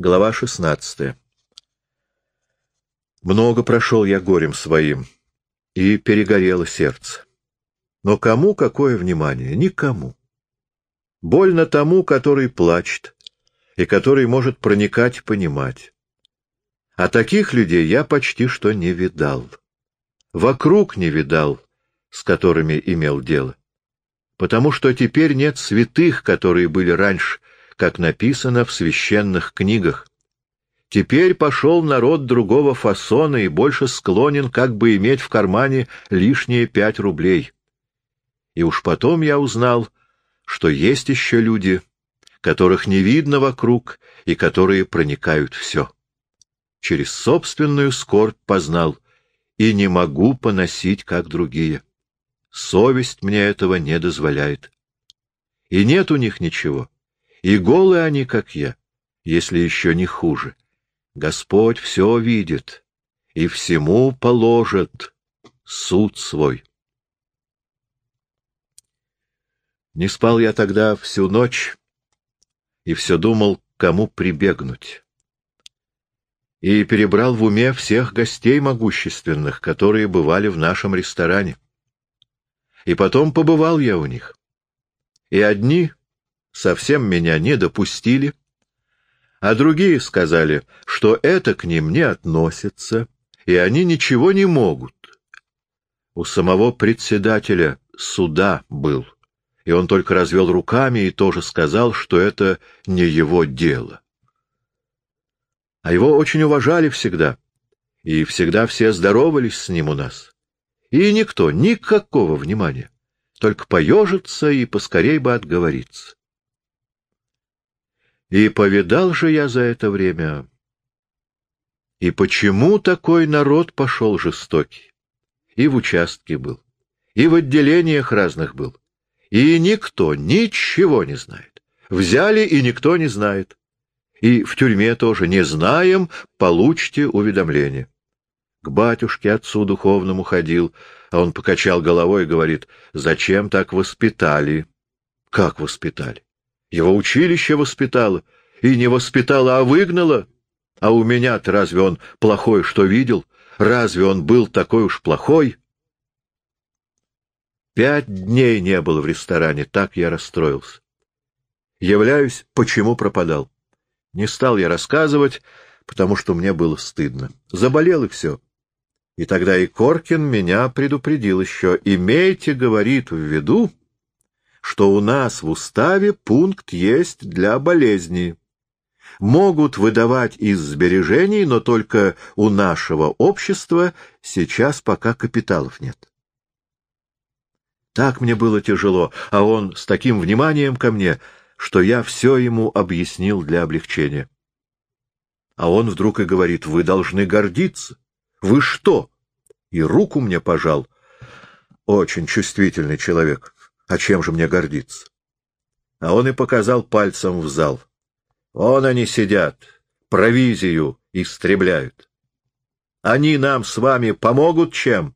Глава шестнадцатая. Много прошел я горем своим, и перегорело сердце. Но кому какое внимание? Никому. Больно тому, который плачет, и который может проникать и понимать. А таких людей я почти что не видал. Вокруг не видал, с которыми имел дело. Потому что теперь нет святых, которые были раньше, как написано в священных книгах. Теперь пошел народ другого фасона и больше склонен как бы иметь в кармане лишние пять рублей. И уж потом я узнал, что есть еще люди, которых не видно вокруг и которые проникают все. Через собственную скорбь познал и не могу поносить, как другие. Совесть мне этого не дозволяет. И нет у них ничего. И голые они, как я, если еще не хуже. Господь все видит и всему положит суд свой. Не спал я тогда всю ночь и все думал, кому прибегнуть. И перебрал в уме всех гостей могущественных, которые бывали в нашем ресторане. И потом побывал я у них. И одни совсем меня не допустили, а другие сказали, что это к ним не относится, и они ничего не могут. У самого председателя суда был, и он только развел руками и тоже сказал, что это не его дело. А его очень уважали всегда, и всегда все здоровались с ним у нас. И никто, никакого внимания. Только поежиться и поскорей бы отговориться. И повидал же я за это время. И почему такой народ пошел жестокий? И в участке был, и в отделениях разных был. И никто ничего не знает. Взяли, и никто не знает. И в тюрьме тоже не знаем, получите уведомление к батюшке отцу духовному ходил, а он покачал головой и говорит, зачем так воспитали? Как воспитали? Его училище воспитало, и не воспитало, а выгнало. А у меня-то разве он плохой, что видел? Разве он был такой уж плохой? Пять дней не было в ресторане, так я расстроился. Являюсь, почему пропадал. Не стал я рассказывать, потому что мне было стыдно. Заболел и все. И тогда и Коркин меня предупредил еще. «Имейте, — говорит, — в виду, что у нас в уставе пункт есть для болезни. Могут выдавать из сбережений, но только у нашего общества сейчас пока капиталов нет. Так мне было тяжело, а он с таким вниманием ко мне, что я все ему объяснил для облегчения. А он вдруг и говорит, вы должны гордиться. Вы что? И руку мне пожал. Очень чувствительный человек. А чем же мне гордиться? А он и показал пальцем в зал. Вон они сидят, провизию истребляют. Они нам с вами помогут чем?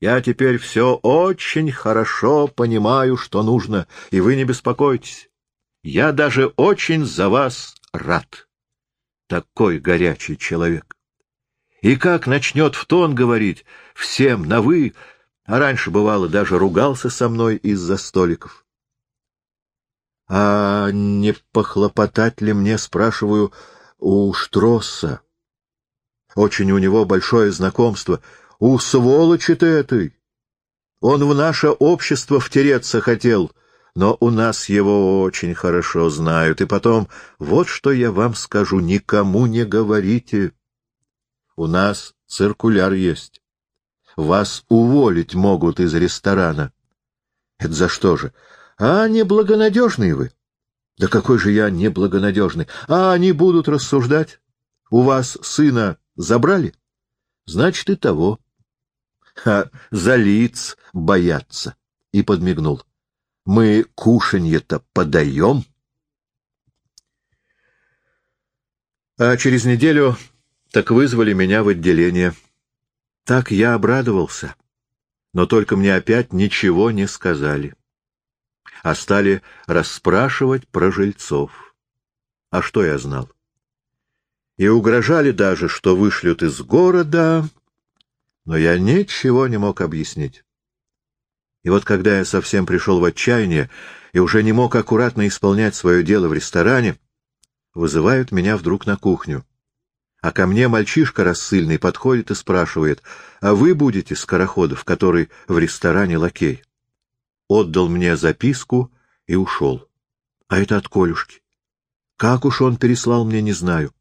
Я теперь все очень хорошо понимаю, что нужно, и вы не беспокойтесь. Я даже очень за вас рад. Такой горячий человек. И как начнет в тон говорить, всем на «вы», а раньше, бывало, даже ругался со мной из-за столиков. А не похлопотать ли мне, спрашиваю, у Штросса? Очень у него большое знакомство. У сволочи-то этой! Он в наше общество втереться хотел, но у нас его очень хорошо знают. И потом, вот что я вам скажу, никому не говорите. У нас циркуляр есть. Вас уволить могут из ресторана. Это за что же? А неблагонадежный вы. Да какой же я неблагонадежный. А они будут рассуждать. У вас сына забрали? Значит, и того. А за лиц боятся. И подмигнул. Мы кушанье-то подаем. А через неделю так вызвали меня в отделение. Так я обрадовался. Но только мне опять ничего не сказали. А стали расспрашивать про жильцов. А что я знал? и угрожали даже, что вышлют из города, но я ничего не мог объяснить. И вот когда я совсем пришел в отчаяние и уже не мог аккуратно исполнять свое дело в ресторане, вызывают меня вдруг на кухню. А ко мне мальчишка рассыльный подходит и спрашивает, а вы будете скороходов, который в ресторане лакей? Отдал мне записку и ушел. А это от Колюшки. Как уж он переслал мне, не знаю.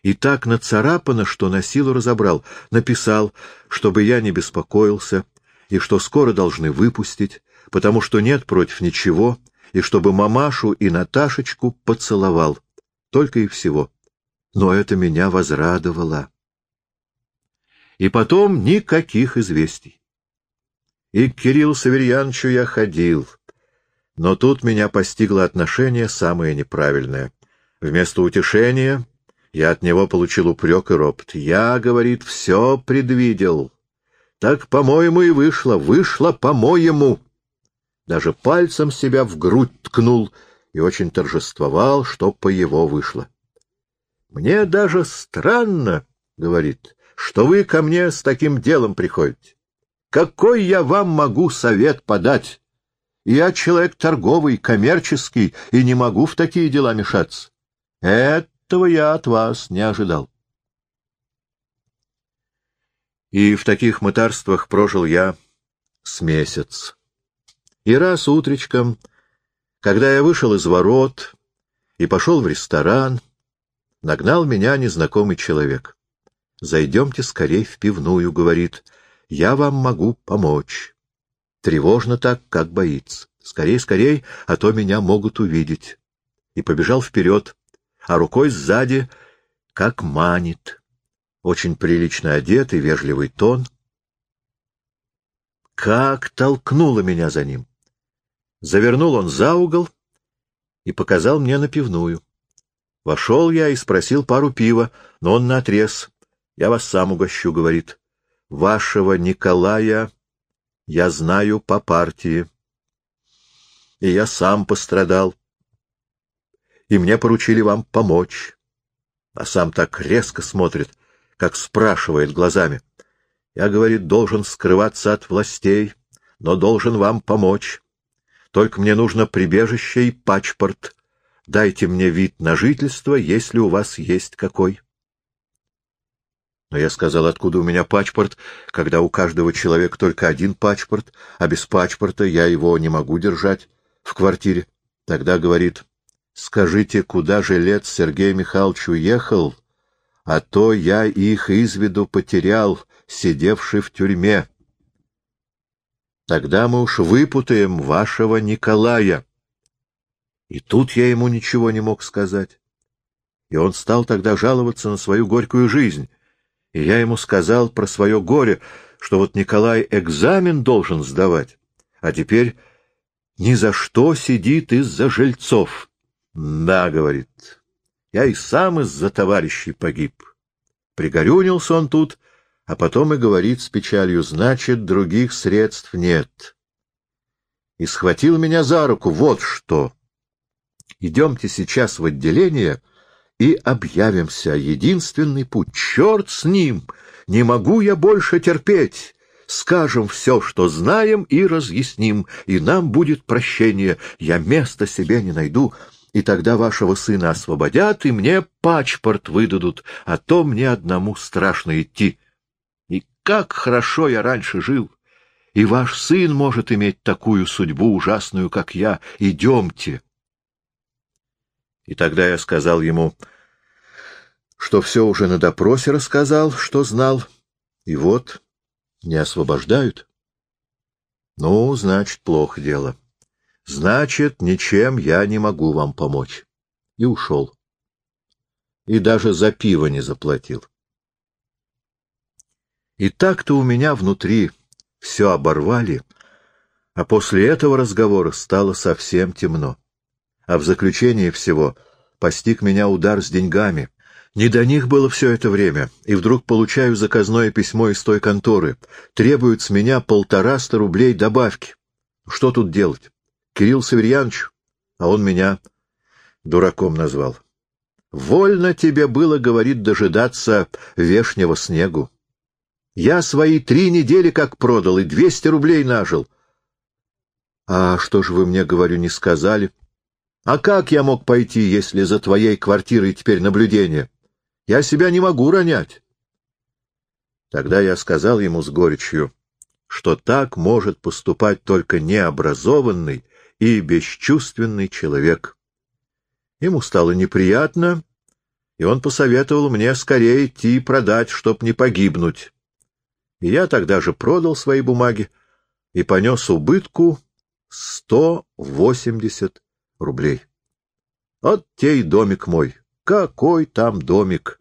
И так нацарапано, что на силу разобрал. Написал, чтобы я не беспокоился, и что скоро должны выпустить, потому что нет против ничего, и чтобы мамашу и Наташечку поцеловал. Только и всего. Но это меня возрадовало. И потом никаких известий. И к Кириллу Саверьяновичу я ходил. Но тут меня постигло отношение самое неправильное. Вместо утешения я от него получил упрек и ропот. Я, говорит, все предвидел. Так, по-моему, и вышло. Вышло, по-моему. Даже пальцем себя в грудь ткнул и очень торжествовал, что по его вышло. Мне даже странно, — говорит, — что вы ко мне с таким делом приходите. Какой я вам могу совет подать? Я человек торговый, коммерческий, и не могу в такие дела мешаться. Это этого я от вас не ожидал. И в таких мытарствах прожил я с месяц. И раз утречком, когда я вышел из ворот и пошел в ресторан, нагнал меня незнакомый человек. «Зайдемте скорей в пивную», — говорит, — «я вам могу помочь». Тревожно так, как боится. Скорей, скорей, а то меня могут увидеть. И побежал вперед, а рукой сзади как манит. Очень прилично одетый, вежливый тон. Как толкнуло меня за ним! Завернул он за угол и показал мне на пивную. Вошел я и спросил пару пива, но он наотрез. Я вас сам угощу, — говорит. Вашего Николая я знаю по партии. И я сам пострадал и мне поручили вам помочь. А сам так резко смотрит, как спрашивает глазами. Я, говорит, должен скрываться от властей, но должен вам помочь. Только мне нужно прибежище и пачпорт. Дайте мне вид на жительство, если у вас есть какой. Но я сказал, откуда у меня пачпорт, когда у каждого человека только один пачпорт, а без пачпорта я его не могу держать в квартире. Тогда говорит, Скажите, куда жилец Сергей Михайлович уехал, а то я их из виду потерял, сидевший в тюрьме. Тогда мы уж выпутаем вашего Николая. И тут я ему ничего не мог сказать. И он стал тогда жаловаться на свою горькую жизнь. И я ему сказал про свое горе, что вот Николай экзамен должен сдавать, а теперь ни за что сидит из-за жильцов. Да, говорит, я и сам из-за товарищей погиб. Пригорюнился он тут, а потом и говорит с печалью, значит, других средств нет. И схватил меня за руку, вот что. Идемте сейчас в отделение и объявимся. Единственный путь. Черт с ним! Не могу я больше терпеть. Скажем все, что знаем, и разъясним, и нам будет прощение. Я места себе не найду и тогда вашего сына освободят, и мне пачпорт выдадут, а то мне одному страшно идти. И как хорошо я раньше жил! И ваш сын может иметь такую судьбу ужасную, как я. Идемте. И тогда я сказал ему, что все уже на допросе рассказал, что знал, и вот не освобождают. Ну, значит, плохо дело. Значит, ничем я не могу вам помочь. И ушел. И даже за пиво не заплатил. И так-то у меня внутри все оборвали, а после этого разговора стало совсем темно. А в заключение всего постиг меня удар с деньгами. Не до них было все это время, и вдруг получаю заказное письмо из той конторы. Требуют с меня полтораста рублей добавки. Что тут делать? Кирилл Саверьянович, а он меня дураком назвал. Вольно тебе было, говорит, дожидаться вешнего снегу. Я свои три недели как продал и двести рублей нажил. А что же вы мне, говорю, не сказали? А как я мог пойти, если за твоей квартирой теперь наблюдение? Я себя не могу ронять. Тогда я сказал ему с горечью, что так может поступать только необразованный и бесчувственный человек. Ему стало неприятно, и он посоветовал мне скорее идти продать, чтоб не погибнуть. И я тогда же продал свои бумаги и понес убытку сто восемьдесят рублей. Вот те и домик мой. Какой там домик!